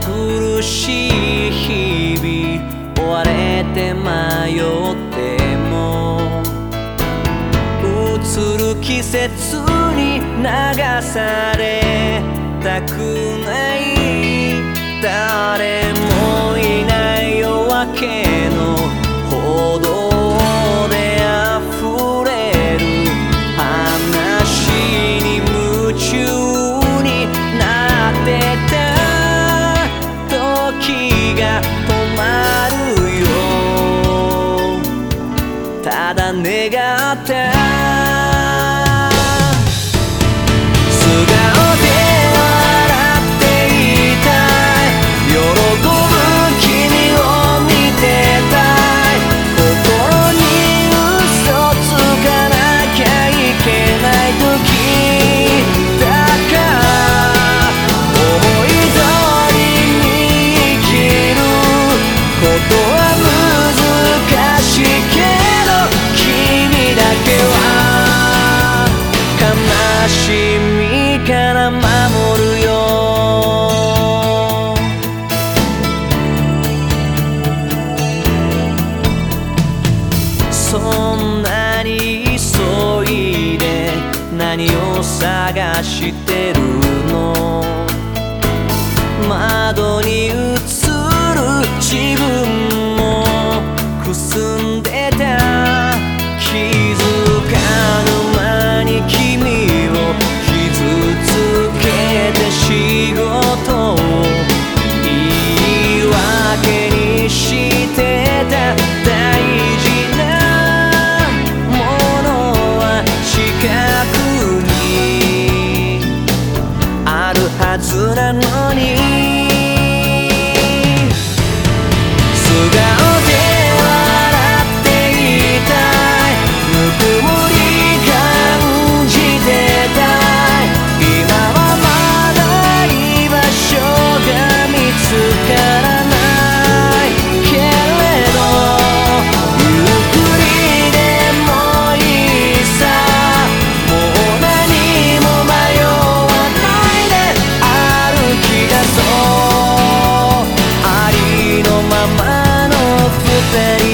苦しい日々追われて迷っても。移る季節に流されたくない。誰もいない夜明け that. から守るよ。そんなに急いで何を探してるの？窓に映る自分もくすんでた already